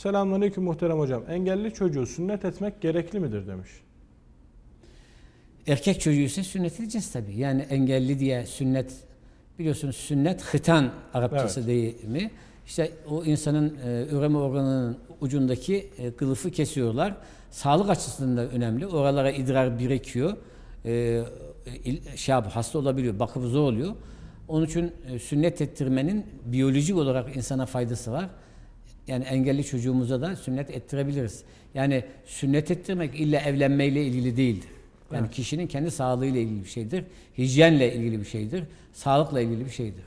Selamünaleyküm muhterem hocam. Engelli çocuğu sünnet etmek gerekli midir demiş. Erkek çocuğu ise sünnet edeceğiz tabii. Yani engelli diye sünnet biliyorsunuz sünnet hıtan Arapçası Evet. deyimi. İşte o insanın e, üreme organının ucundaki e, kılıfı kesiyorlar. Sağlık açısından da önemli. Oralara idrar birikiyor. E, şey yap- hasta olabiliyor. Bakımı zor oluyor. Onun için e, sünnet ettirmenin biyolojik olarak insana faydası var. Yani engelli çocuğumuza da sünnet ettirebiliriz. Yani sünnet ettirmek illa evlenmeyle ilgili değildir. Yani kişinin kendi sağlığıyla ilgili bir şeydir. Hijyenle ilgili bir şeydir. Sağlıkla ilgili bir şeydir.